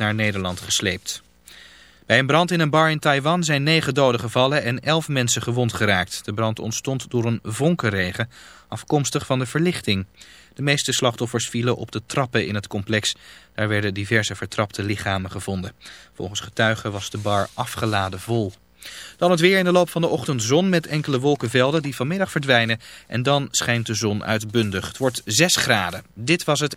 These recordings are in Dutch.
naar Nederland gesleept. Bij een brand in een bar in Taiwan zijn negen doden gevallen en elf mensen gewond geraakt. De brand ontstond door een vonkenregen, afkomstig van de verlichting. De meeste slachtoffers vielen op de trappen in het complex. Daar werden diverse vertrapte lichamen gevonden. Volgens getuigen was de bar afgeladen vol. Dan het weer in de loop van de ochtend zon met enkele wolkenvelden die vanmiddag verdwijnen. En dan schijnt de zon uitbundig. Het wordt 6 graden. Dit was het...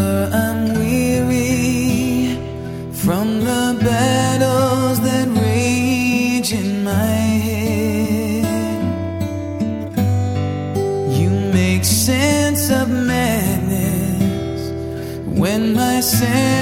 innocent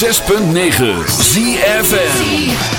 106.9 ZFM.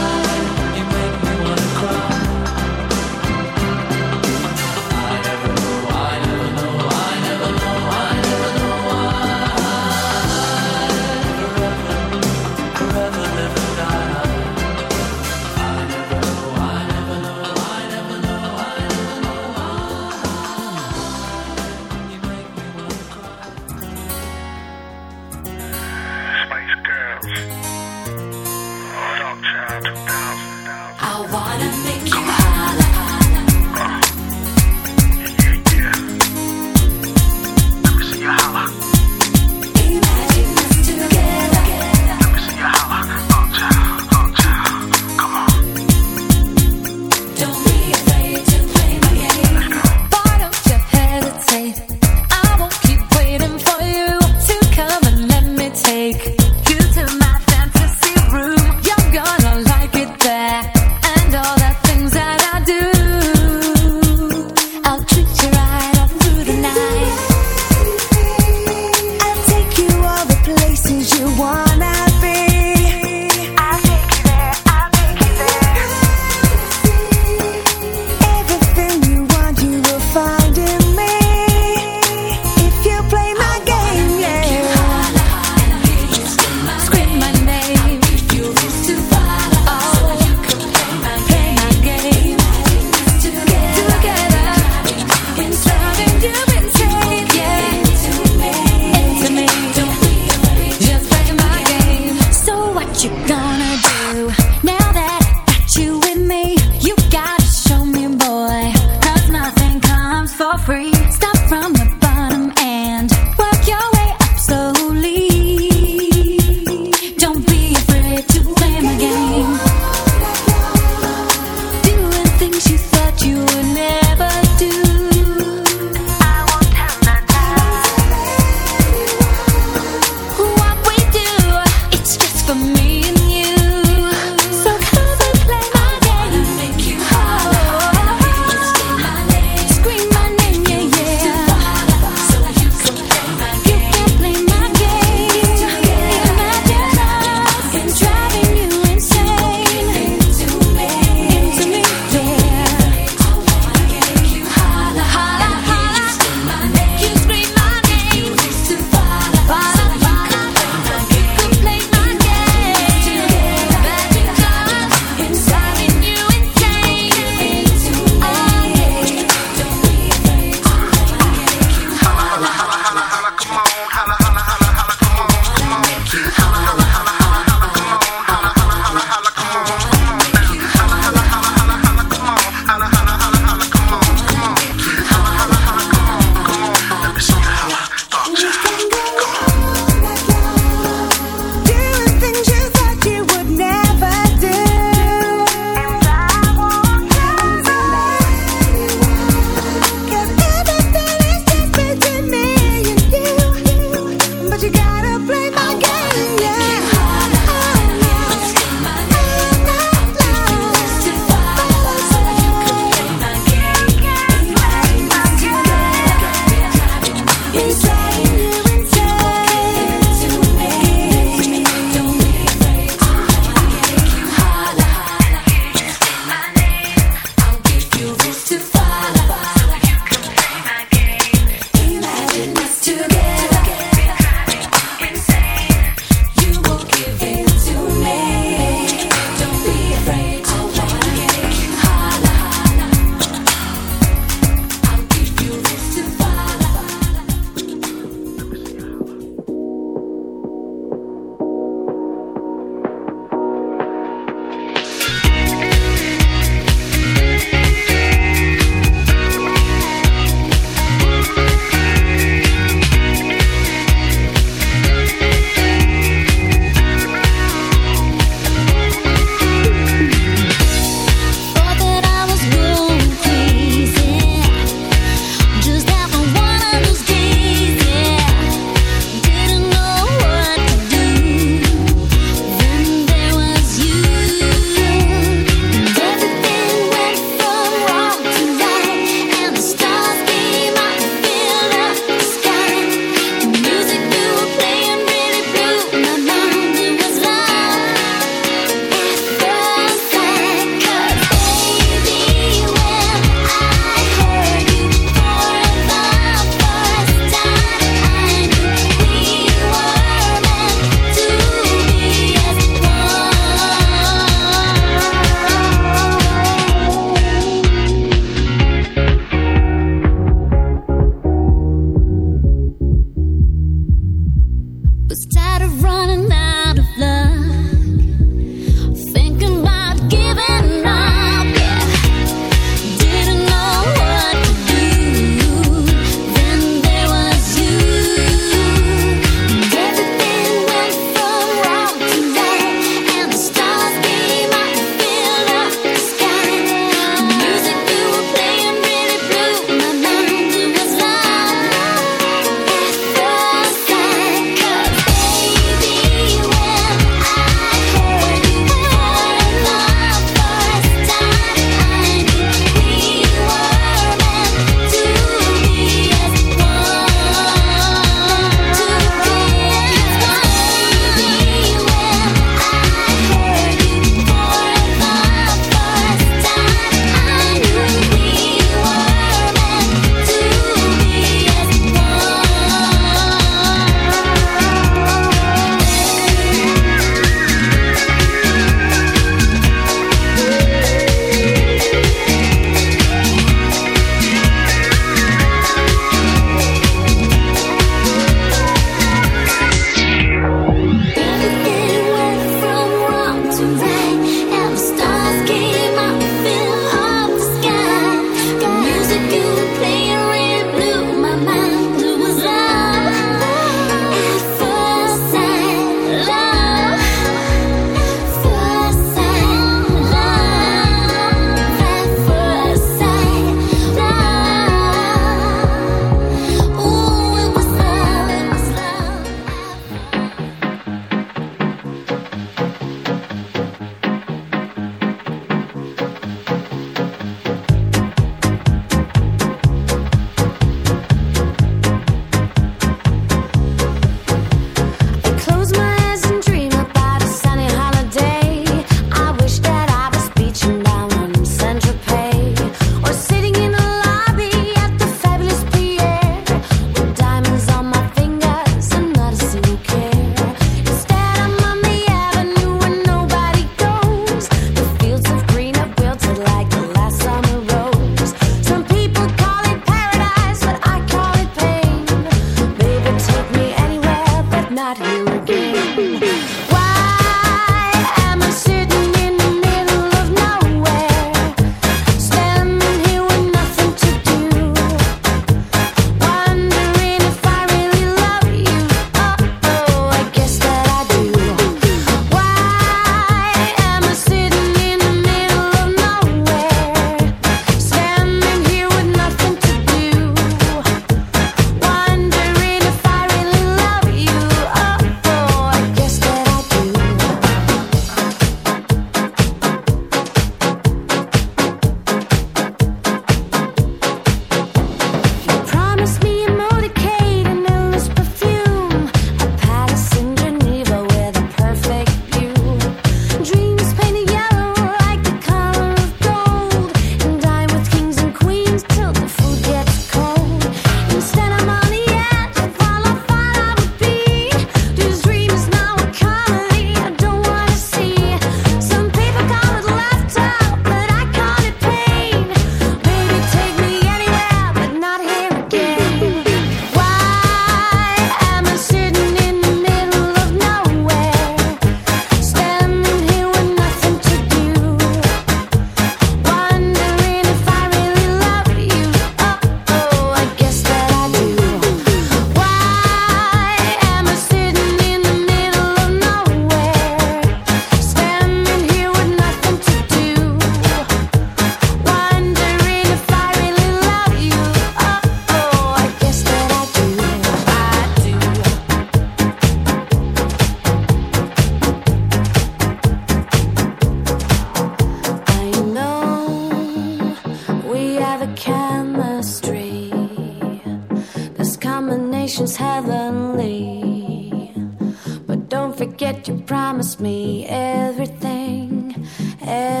Everything, everything.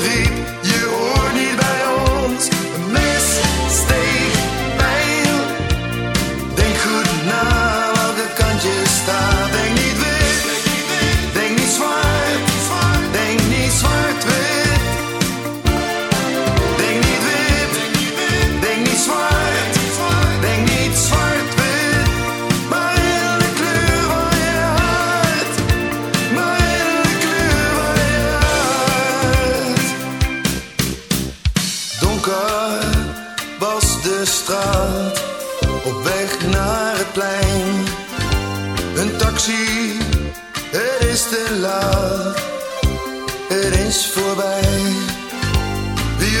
Patrick. zie, het is te laat, het is voorbij. Die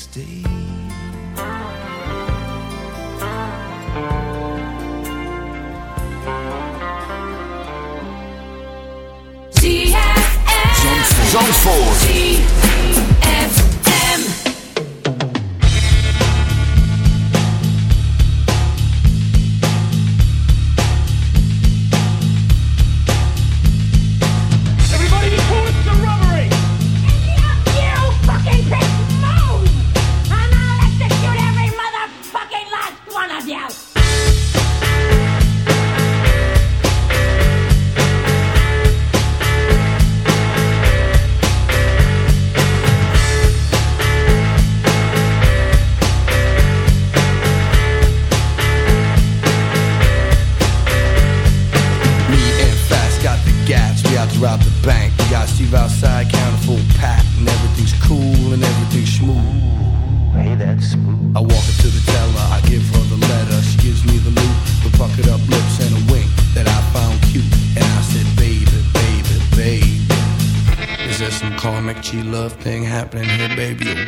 Zandvoort. Love thing happening here, baby,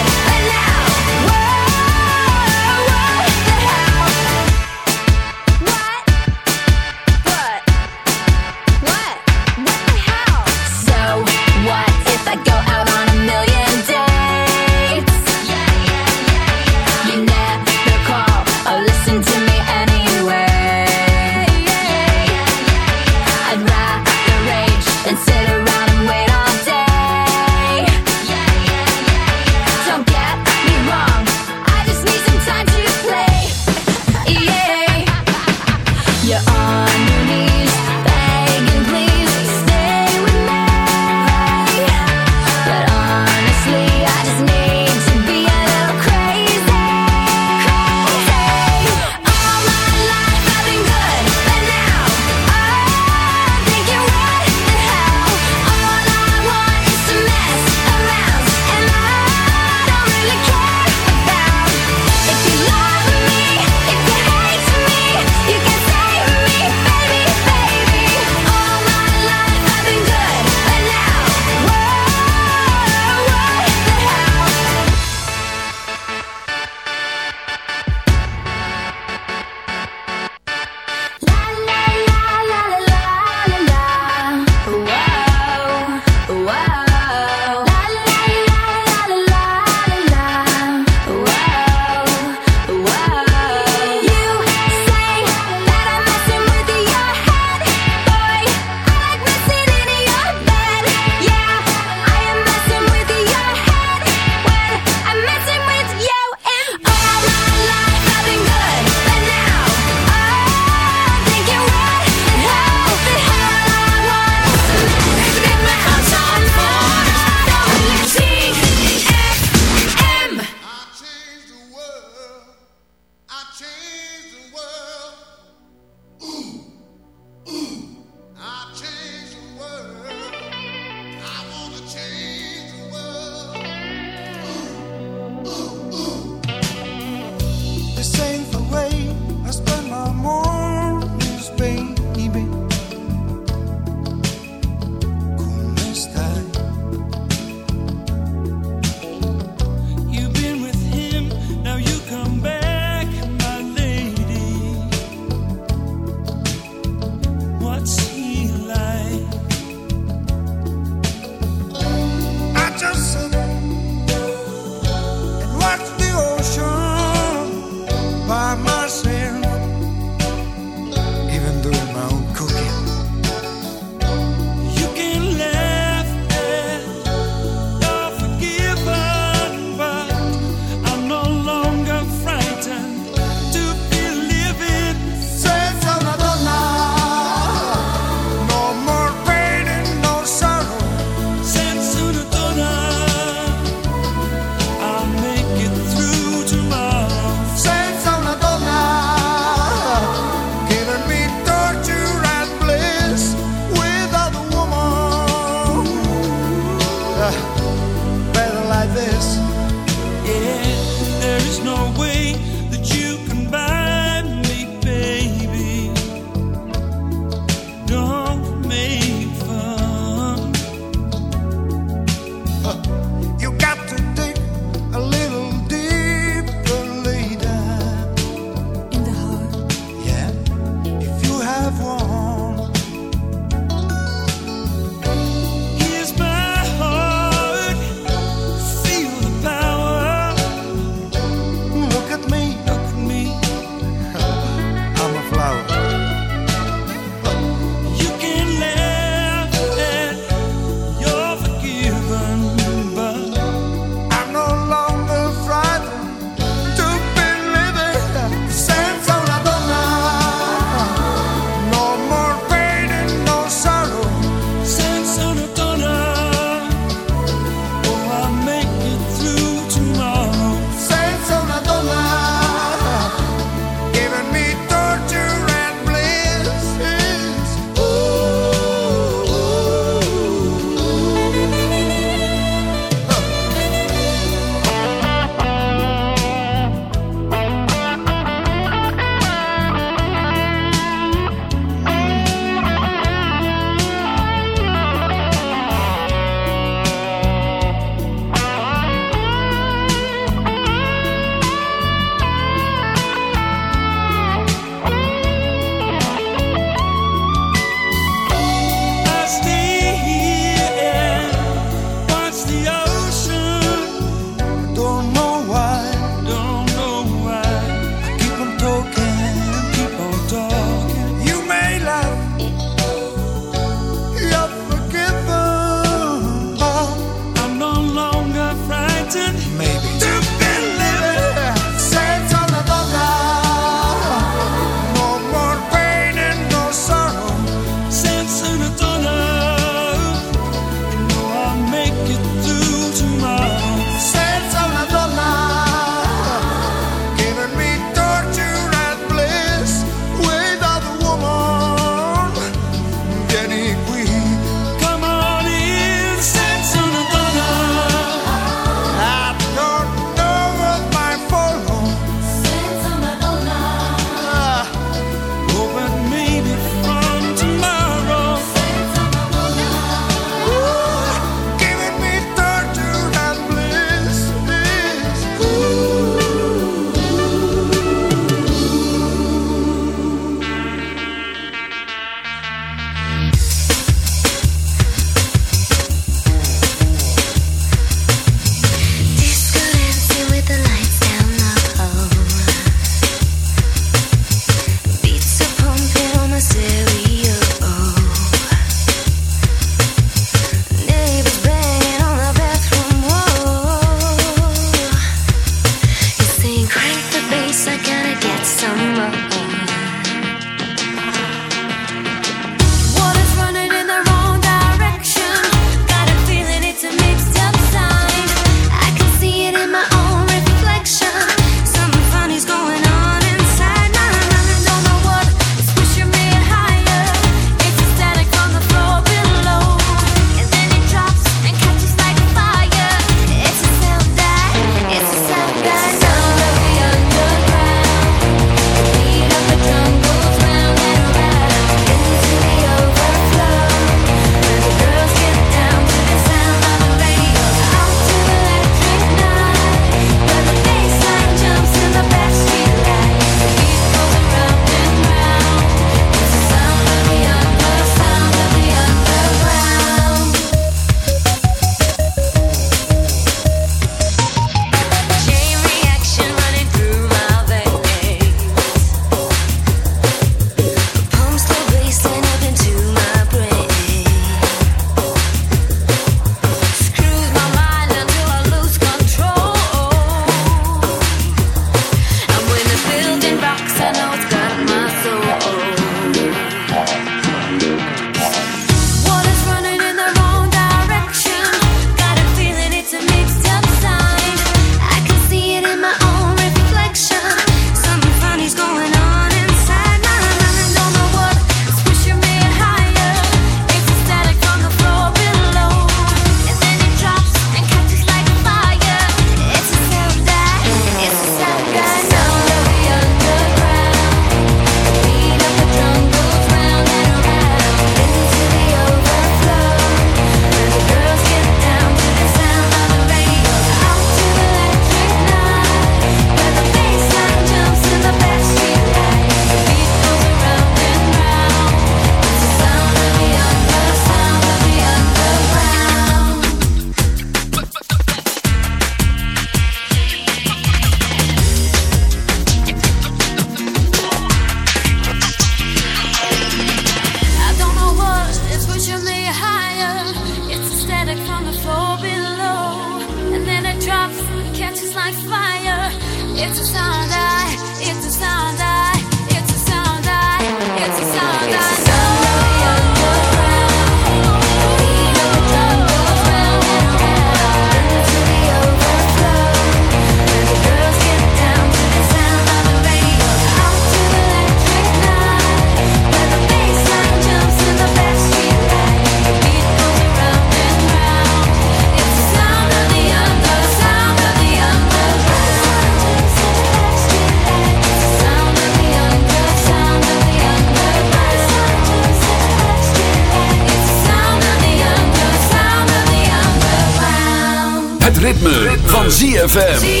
ZFM.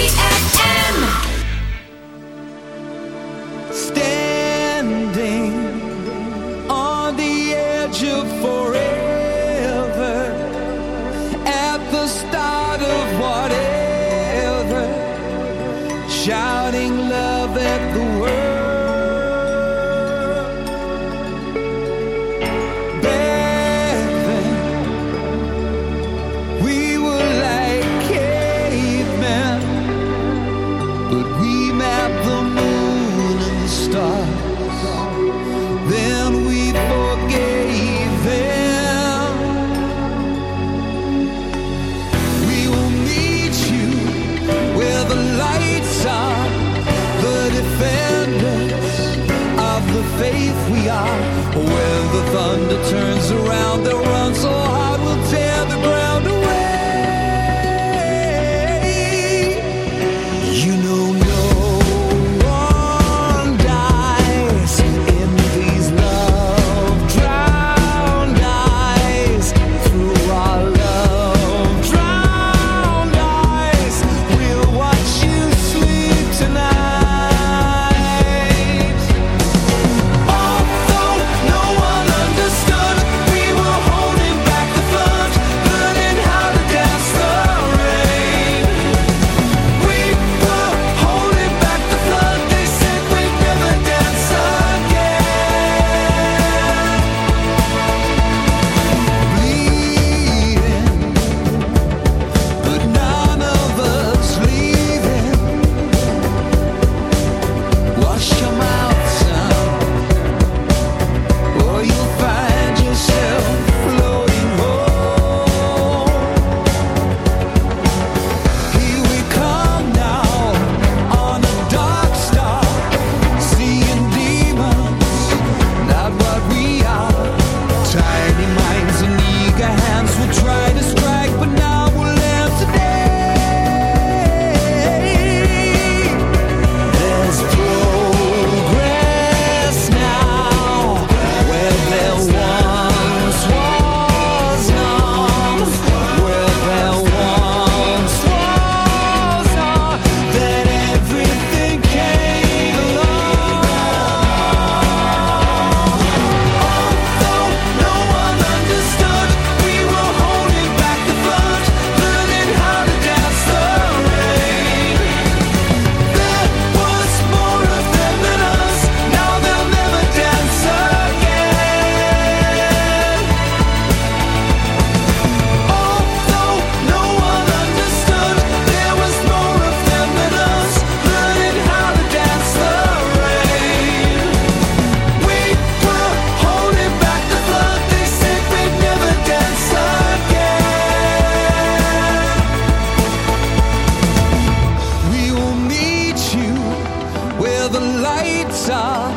lights are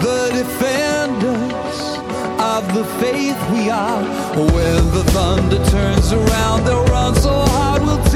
the defenders of the faith we are. When the thunder turns around, they'll run so hard we'll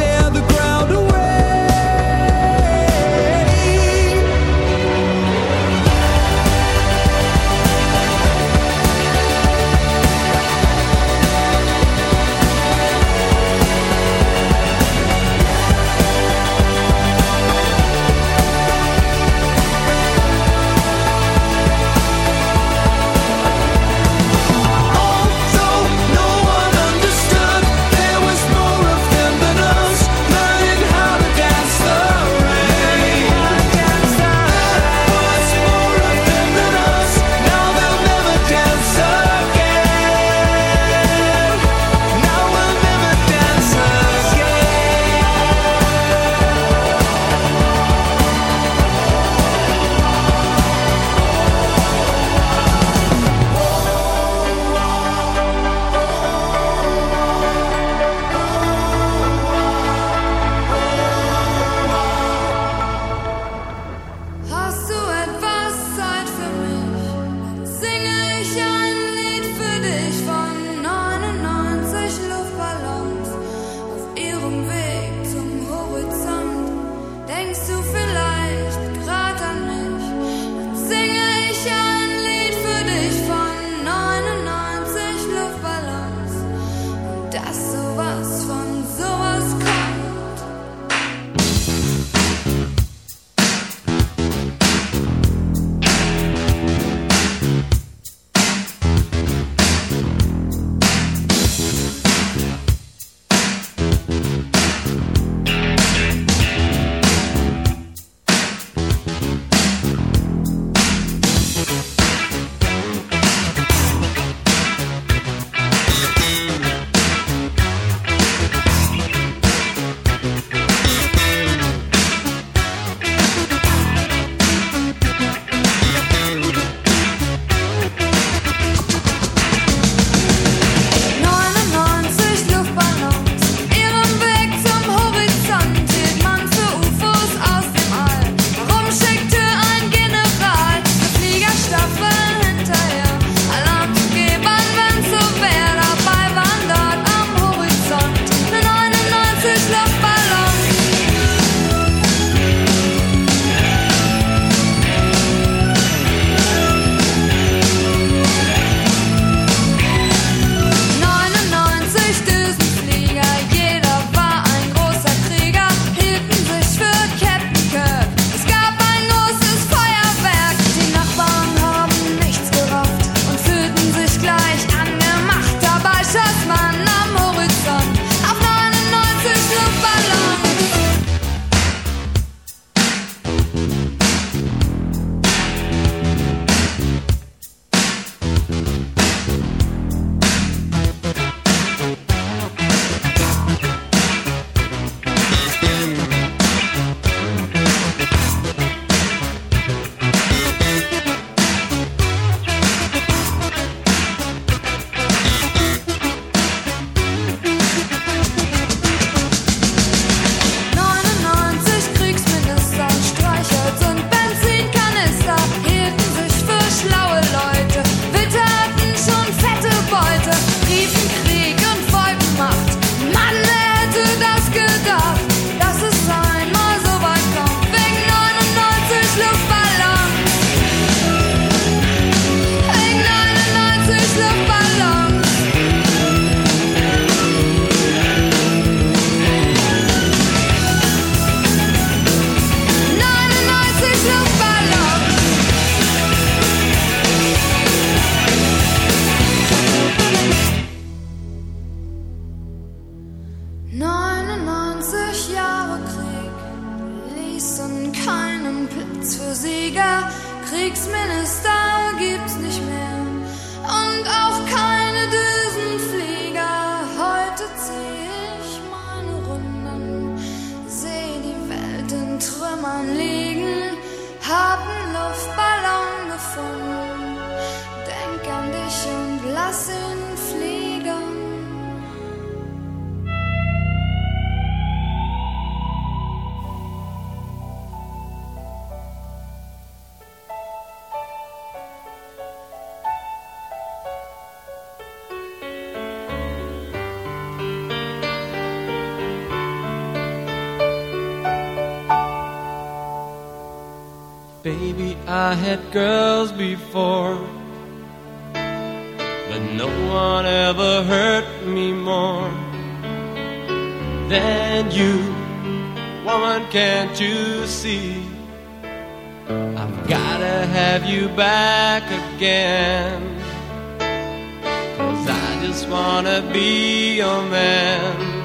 wanna be your man.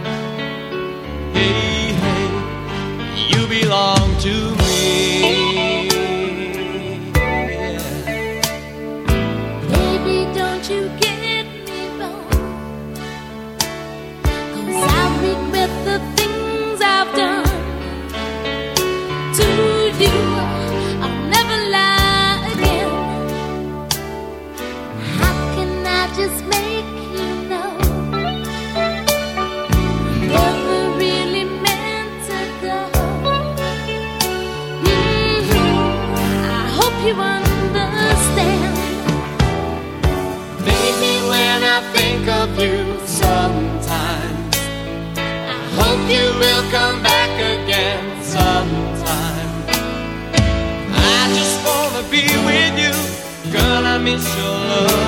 Your love.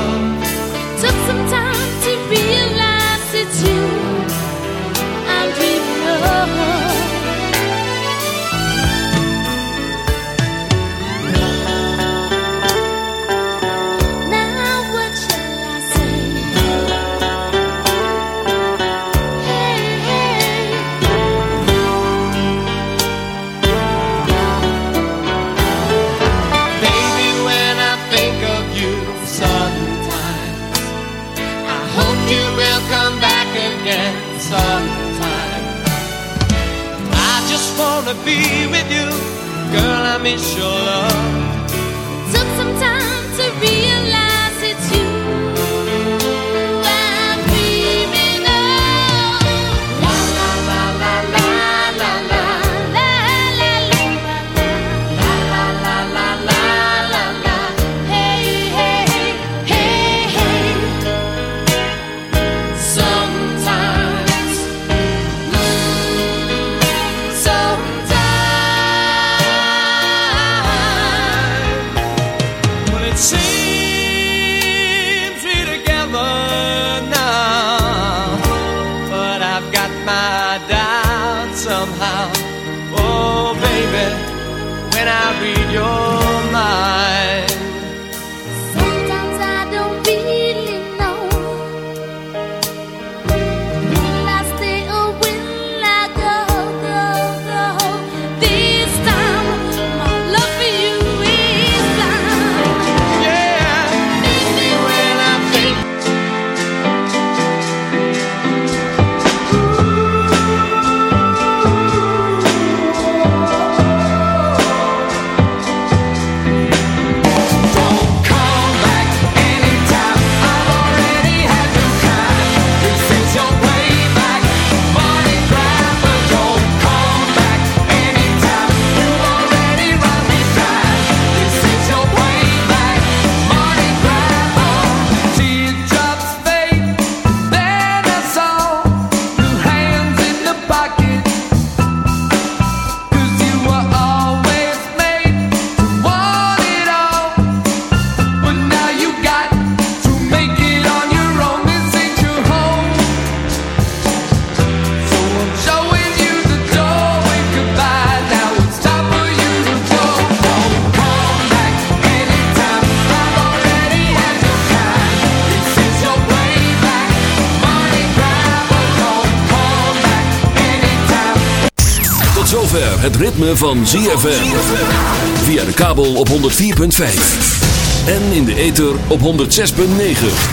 Zover het ritme van ZFM. Via de kabel op 104.5. En in de ether op 106.9.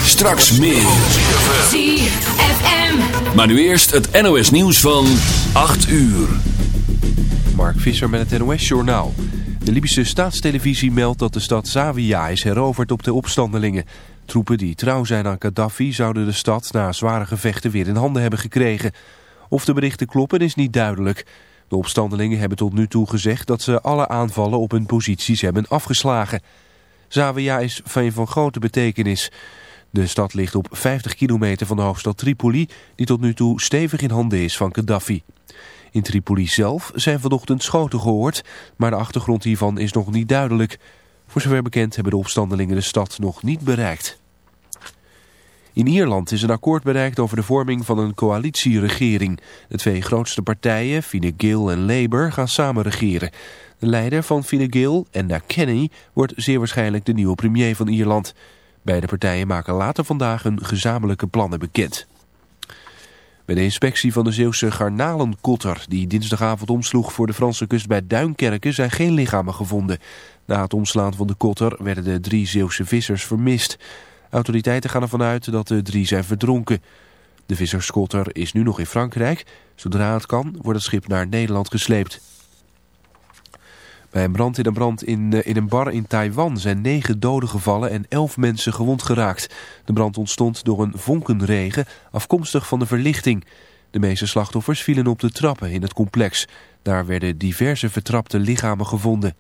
Straks meer. ZFM. Maar nu eerst het NOS nieuws van 8 uur. Mark Visser met het NOS-journaal. De Libische staatstelevisie meldt dat de stad Zawiya is heroverd op de opstandelingen. Troepen die trouw zijn aan Gaddafi zouden de stad na zware gevechten weer in handen hebben gekregen. Of de berichten kloppen is niet duidelijk. De opstandelingen hebben tot nu toe gezegd dat ze alle aanvallen op hun posities hebben afgeslagen. Zawiya is van van grote betekenis. De stad ligt op 50 kilometer van de hoofdstad Tripoli, die tot nu toe stevig in handen is van Gaddafi. In Tripoli zelf zijn vanochtend schoten gehoord, maar de achtergrond hiervan is nog niet duidelijk. Voor zover bekend hebben de opstandelingen de stad nog niet bereikt. In Ierland is een akkoord bereikt over de vorming van een coalitieregering. De twee grootste partijen, Fine Gael en Labour, gaan samen regeren. De leider van Fine Gael, Enda Kenny, wordt zeer waarschijnlijk de nieuwe premier van Ierland. Beide partijen maken later vandaag hun gezamenlijke plannen bekend. Bij de inspectie van de Zeeuwse garnalenkotter die dinsdagavond omsloeg voor de Franse kust bij Duinkerken zijn geen lichamen gevonden. Na het omslaan van de kotter werden de drie Zeeuwse vissers vermist. Autoriteiten gaan ervan uit dat de drie zijn verdronken. De visserskotter is nu nog in Frankrijk. Zodra het kan wordt het schip naar Nederland gesleept. Bij een brand in een brand in, eh, in een bar in Taiwan zijn negen doden gevallen en elf mensen gewond geraakt. De brand ontstond door een vonkenregen afkomstig van de verlichting. De meeste slachtoffers vielen op de trappen in het complex. Daar werden diverse vertrapte lichamen gevonden.